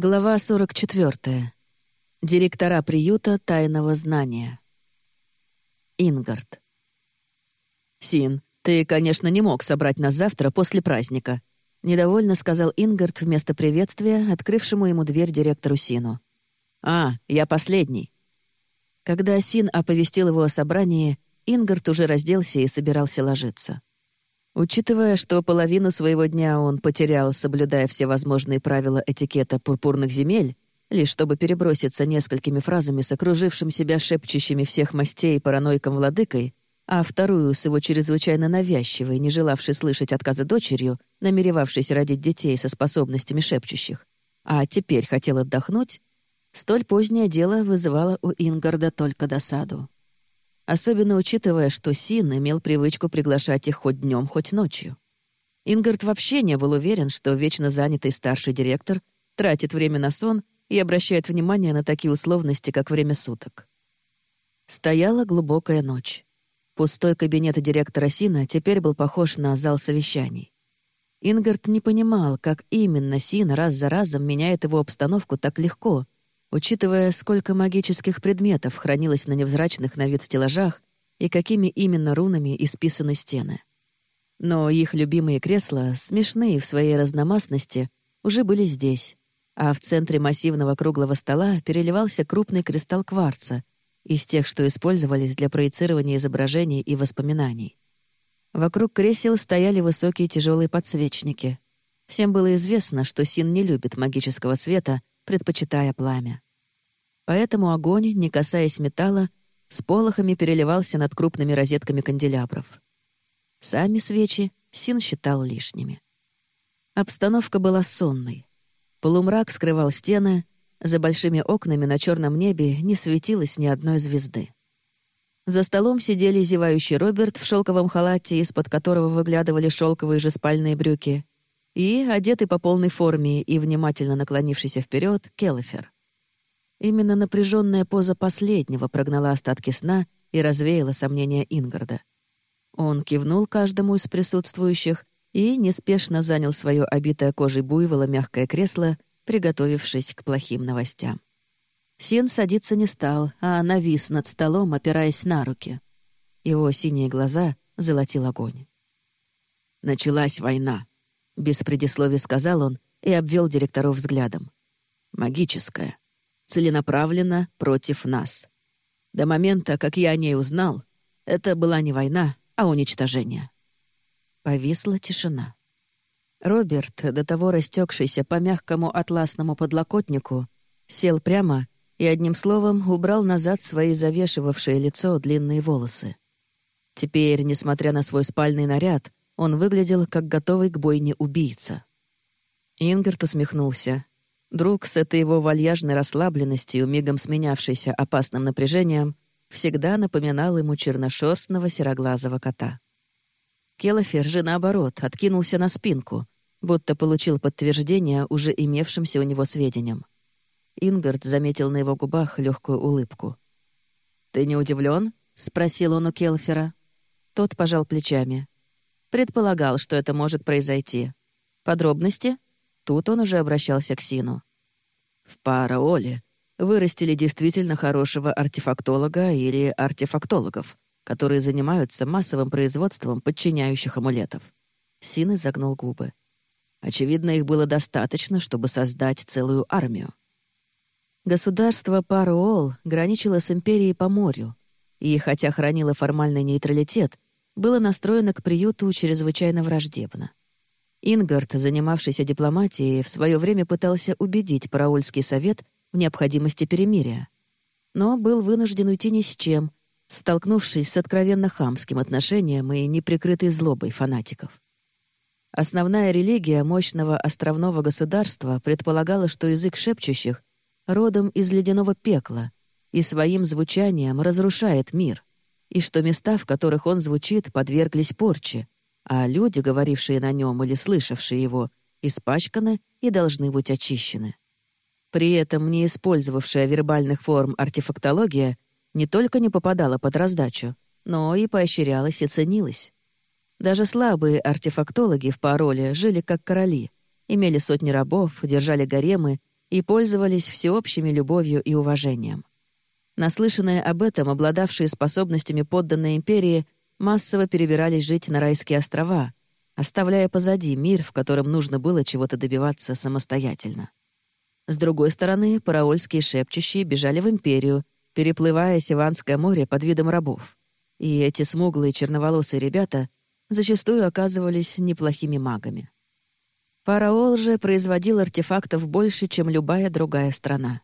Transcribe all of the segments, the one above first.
Глава 44. Директора приюта тайного знания. Ингард. «Син, ты, конечно, не мог собрать нас завтра после праздника», — недовольно сказал Ингард вместо приветствия, открывшему ему дверь директору Сину. «А, я последний». Когда Син оповестил его о собрании, Ингард уже разделся и собирался ложиться. Учитывая, что половину своего дня он потерял, соблюдая все возможные правила этикета пурпурных земель, лишь чтобы переброситься несколькими фразами с окружившим себя шепчущими всех мастей паранойком-владыкой, а вторую с его чрезвычайно навязчивой, не желавшей слышать отказа дочерью, намеревавшейся родить детей со способностями шепчущих, а теперь хотел отдохнуть, столь позднее дело вызывало у Ингарда только досаду особенно учитывая, что Син имел привычку приглашать их хоть днем, хоть ночью. Ингард вообще не был уверен, что вечно занятый старший директор тратит время на сон и обращает внимание на такие условности, как время суток. Стояла глубокая ночь. Пустой кабинет директора Сина теперь был похож на зал совещаний. Ингард не понимал, как именно Син раз за разом меняет его обстановку так легко — учитывая, сколько магических предметов хранилось на невзрачных на вид стеллажах и какими именно рунами исписаны стены. Но их любимые кресла, смешные в своей разномастности, уже были здесь, а в центре массивного круглого стола переливался крупный кристалл кварца из тех, что использовались для проецирования изображений и воспоминаний. Вокруг кресел стояли высокие тяжелые подсвечники. Всем было известно, что Син не любит магического света — предпочитая пламя. Поэтому огонь, не касаясь металла, с полохами переливался над крупными розетками канделябров. Сами свечи Син считал лишними. Обстановка была сонной. Полумрак скрывал стены, за большими окнами на черном небе не светилось ни одной звезды. За столом сидели зевающий Роберт в шелковом халате, из-под которого выглядывали шелковые же спальные брюки, и, одетый по полной форме и внимательно наклонившийся вперед, Келлифер. Именно напряженная поза последнего прогнала остатки сна и развеяла сомнения Ингарда. Он кивнул каждому из присутствующих и неспешно занял свое обитое кожей буйвола мягкое кресло, приготовившись к плохим новостям. Син садиться не стал, а навис над столом, опираясь на руки. Его синие глаза золотил огонь. «Началась война», без предисловий сказал он и обвел директоров взглядом. «Магическая. Целенаправленно против нас. До момента, как я о ней узнал, это была не война, а уничтожение». Повисла тишина. Роберт, до того растекшийся по мягкому атласному подлокотнику, сел прямо и одним словом убрал назад свои завешивавшие лицо длинные волосы. Теперь, несмотря на свой спальный наряд, он выглядел как готовый к бойне убийца. Ингерт усмехнулся. Друг с этой его вальяжной расслабленностью, мигом сменявшейся опасным напряжением, всегда напоминал ему черношерстного сероглазого кота. Келофер же, наоборот, откинулся на спинку, будто получил подтверждение уже имевшимся у него сведениям. Ингард заметил на его губах легкую улыбку. «Ты не удивлен? спросил он у Келфера. Тот пожал плечами. Предполагал, что это может произойти. Подробности? Тут он уже обращался к Сину. В Параоле вырастили действительно хорошего артефактолога или артефактологов, которые занимаются массовым производством подчиняющих амулетов. Син изогнул губы. Очевидно, их было достаточно, чтобы создать целую армию. Государство Паруол граничило с империей по морю, и, хотя хранило формальный нейтралитет, было настроено к приюту чрезвычайно враждебно. Ингард, занимавшийся дипломатией, в свое время пытался убедить Параульский совет в необходимости перемирия. Но был вынужден уйти ни с чем, столкнувшись с откровенно хамским отношением и неприкрытой злобой фанатиков. Основная религия мощного островного государства предполагала, что язык шепчущих родом из ледяного пекла и своим звучанием разрушает мир и что места, в которых он звучит, подверглись порче, а люди, говорившие на нем или слышавшие его, испачканы и должны быть очищены. При этом не использовавшая вербальных форм артефактология не только не попадала под раздачу, но и поощрялась и ценилась. Даже слабые артефактологи в пароле жили как короли, имели сотни рабов, держали гаремы и пользовались всеобщими любовью и уважением. Наслышанные об этом, обладавшие способностями подданной империи, массово перебирались жить на райские острова, оставляя позади мир, в котором нужно было чего-то добиваться самостоятельно. С другой стороны, параольские шепчущие бежали в империю, переплывая Сиванское море под видом рабов. И эти смуглые черноволосые ребята зачастую оказывались неплохими магами. Параол же производил артефактов больше, чем любая другая страна.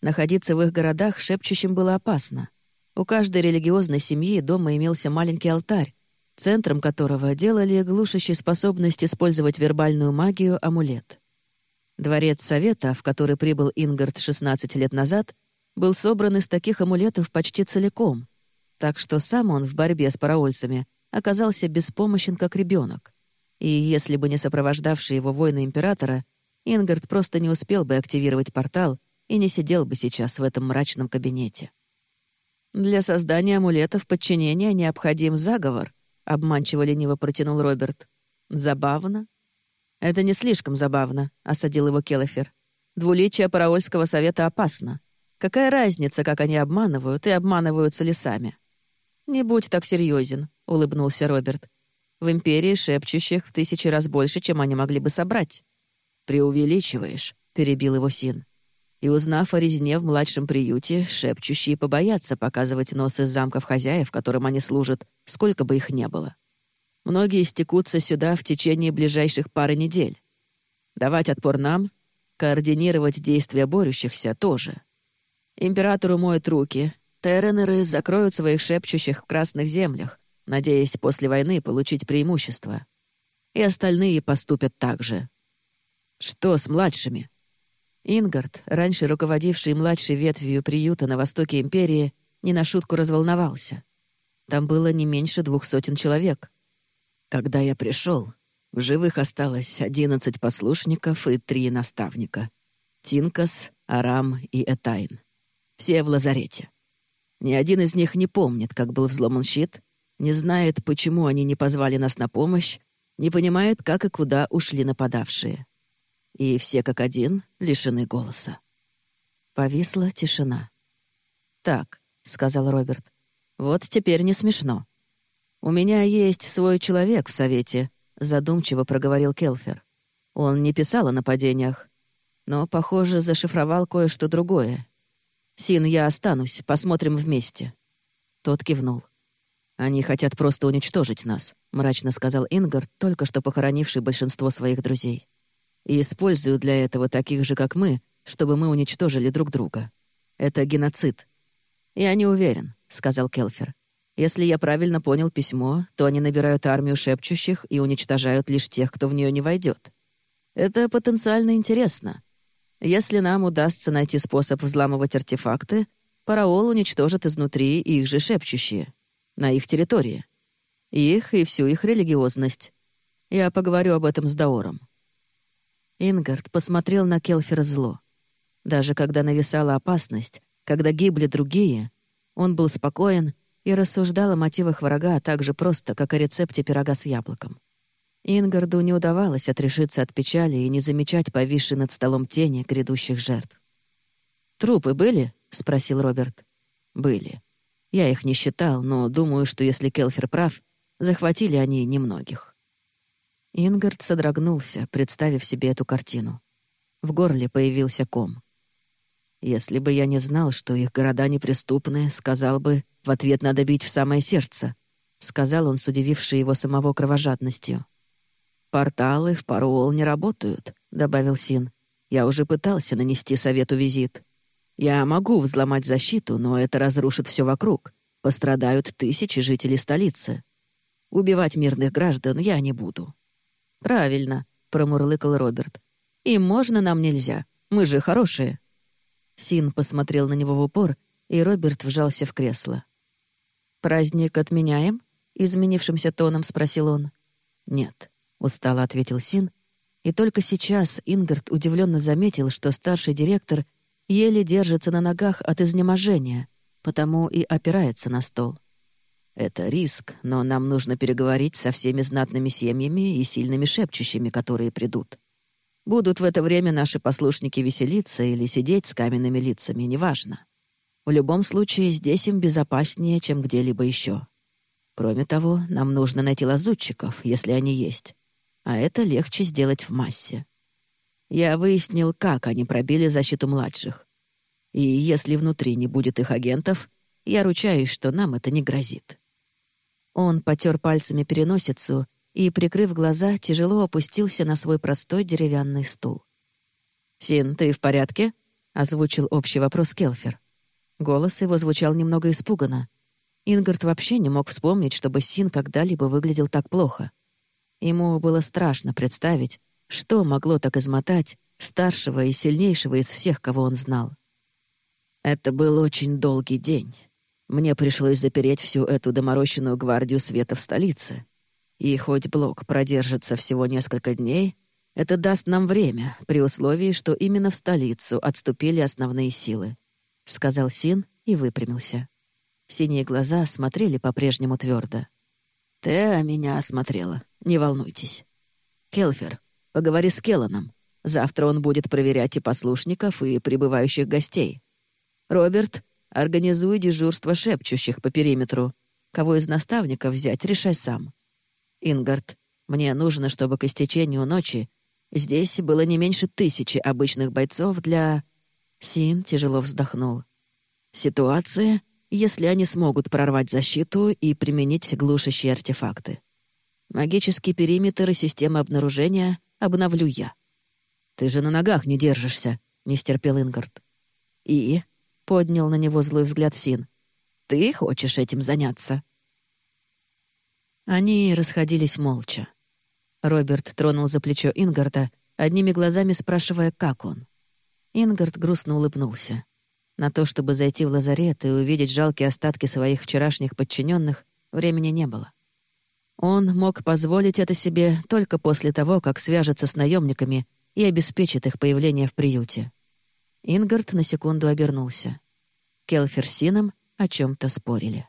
Находиться в их городах шепчущим было опасно. У каждой религиозной семьи дома имелся маленький алтарь, центром которого делали глушащий способность использовать вербальную магию амулет. Дворец Совета, в который прибыл Ингард 16 лет назад, был собран из таких амулетов почти целиком, так что сам он в борьбе с параольцами оказался беспомощен как ребенок. И если бы не сопровождавшие его воины Императора, Ингард просто не успел бы активировать портал и не сидел бы сейчас в этом мрачном кабинете. «Для создания амулетов подчинения необходим заговор», — обманчиво лениво протянул Роберт. «Забавно?» «Это не слишком забавно», — осадил его Келлефер. «Двуличие Параольского совета опасно. Какая разница, как они обманывают и обманываются лесами?» «Не будь так серьезен, улыбнулся Роберт. В Империи шепчущих в тысячи раз больше, чем они могли бы собрать. «Преувеличиваешь», — перебил его Син. И узнав о резне в младшем приюте, шепчущие побоятся показывать нос из замков хозяев, которым они служат, сколько бы их не было. Многие стекутся сюда в течение ближайших пары недель. Давать отпор нам, координировать действия борющихся тоже. Императору моют руки, терренеры закроют своих шепчущих в красных землях, надеясь после войны получить преимущество. И остальные поступят так же. Что с младшими? Ингард, раньше руководивший младшей ветвью приюта на востоке империи, не на шутку разволновался. Там было не меньше двух сотен человек. Когда я пришел, в живых осталось одиннадцать послушников и три наставника. Тинкас, Арам и Этайн. Все в лазарете. Ни один из них не помнит, как был взломан щит, не знает, почему они не позвали нас на помощь, не понимает, как и куда ушли нападавшие. И все как один лишены голоса. Повисла тишина. «Так», — сказал Роберт, — «вот теперь не смешно. У меня есть свой человек в Совете», — задумчиво проговорил Келфер. Он не писал о нападениях, но, похоже, зашифровал кое-что другое. «Син, я останусь, посмотрим вместе». Тот кивнул. «Они хотят просто уничтожить нас», — мрачно сказал Ингард, только что похоронивший большинство своих друзей. «И используют для этого таких же, как мы, чтобы мы уничтожили друг друга. Это геноцид». «Я не уверен», — сказал Келфер. «Если я правильно понял письмо, то они набирают армию шепчущих и уничтожают лишь тех, кто в нее не войдет. Это потенциально интересно. Если нам удастся найти способ взламывать артефакты, Параол уничтожит изнутри их же шепчущие на их территории. Их и всю их религиозность. Я поговорю об этом с Даором». Ингард посмотрел на Келфера зло. Даже когда нависала опасность, когда гибли другие, он был спокоен и рассуждал о мотивах врага так же просто, как о рецепте пирога с яблоком. Ингарду не удавалось отрешиться от печали и не замечать повисшей над столом тени грядущих жертв. «Трупы были?» — спросил Роберт. «Были. Я их не считал, но думаю, что если Келфер прав, захватили они немногих. Ингард содрогнулся, представив себе эту картину. В горле появился ком. «Если бы я не знал, что их города неприступны, сказал бы, в ответ надо бить в самое сердце», — сказал он с удивившей его самого кровожадностью. «Порталы в Паруол не работают», — добавил Син. «Я уже пытался нанести совету визит. Я могу взломать защиту, но это разрушит все вокруг. Пострадают тысячи жителей столицы. Убивать мирных граждан я не буду». «Правильно», — промурлыкал Роберт. «Им можно, нам нельзя. Мы же хорошие». Син посмотрел на него в упор, и Роберт вжался в кресло. «Праздник отменяем?» — изменившимся тоном спросил он. «Нет», — устало ответил Син, и только сейчас Ингард удивленно заметил, что старший директор — еле держится на ногах от изнеможения, потому и опирается на стол. Это риск, но нам нужно переговорить со всеми знатными семьями и сильными шепчущими, которые придут. Будут в это время наши послушники веселиться или сидеть с каменными лицами, неважно. В любом случае, здесь им безопаснее, чем где-либо еще. Кроме того, нам нужно найти лазутчиков, если они есть. А это легче сделать в массе. Я выяснил, как они пробили защиту младших. И если внутри не будет их агентов, я ручаюсь, что нам это не грозит. Он потер пальцами переносицу и, прикрыв глаза, тяжело опустился на свой простой деревянный стул. «Син, ты в порядке?» — озвучил общий вопрос Келфер. Голос его звучал немного испуганно. Ингард вообще не мог вспомнить, чтобы Син когда-либо выглядел так плохо. Ему было страшно представить, что могло так измотать старшего и сильнейшего из всех, кого он знал. Это был очень долгий день. Мне пришлось запереть всю эту доморощенную гвардию света в столице. И хоть блок продержится всего несколько дней, это даст нам время, при условии, что именно в столицу отступили основные силы», — сказал Син и выпрямился. Синие глаза смотрели по-прежнему твердо. «Ты меня осмотрела, не волнуйтесь. Келфер, поговори с Келланом. Завтра он будет проверять и послушников, и прибывающих гостей. Роберт, организуй дежурство шепчущих по периметру. Кого из наставников взять, решай сам. Ингард, мне нужно, чтобы к истечению ночи здесь было не меньше тысячи обычных бойцов для...» Син тяжело вздохнул. «Ситуация, если они смогут прорвать защиту и применить глушащие артефакты. Магический периметр и система обнаружения обновлю я». «Ты же на ногах не держишься», — не стерпел Ингард. «И?» — поднял на него злой взгляд Син. «Ты хочешь этим заняться?» Они расходились молча. Роберт тронул за плечо Ингарта, одними глазами спрашивая, как он. Ингард грустно улыбнулся. На то, чтобы зайти в лазарет и увидеть жалкие остатки своих вчерашних подчиненных, времени не было. Он мог позволить это себе только после того, как свяжется с наемниками и обеспечит их появление в приюте. Ингард на секунду обернулся. Келфер с Сином о чем то спорили.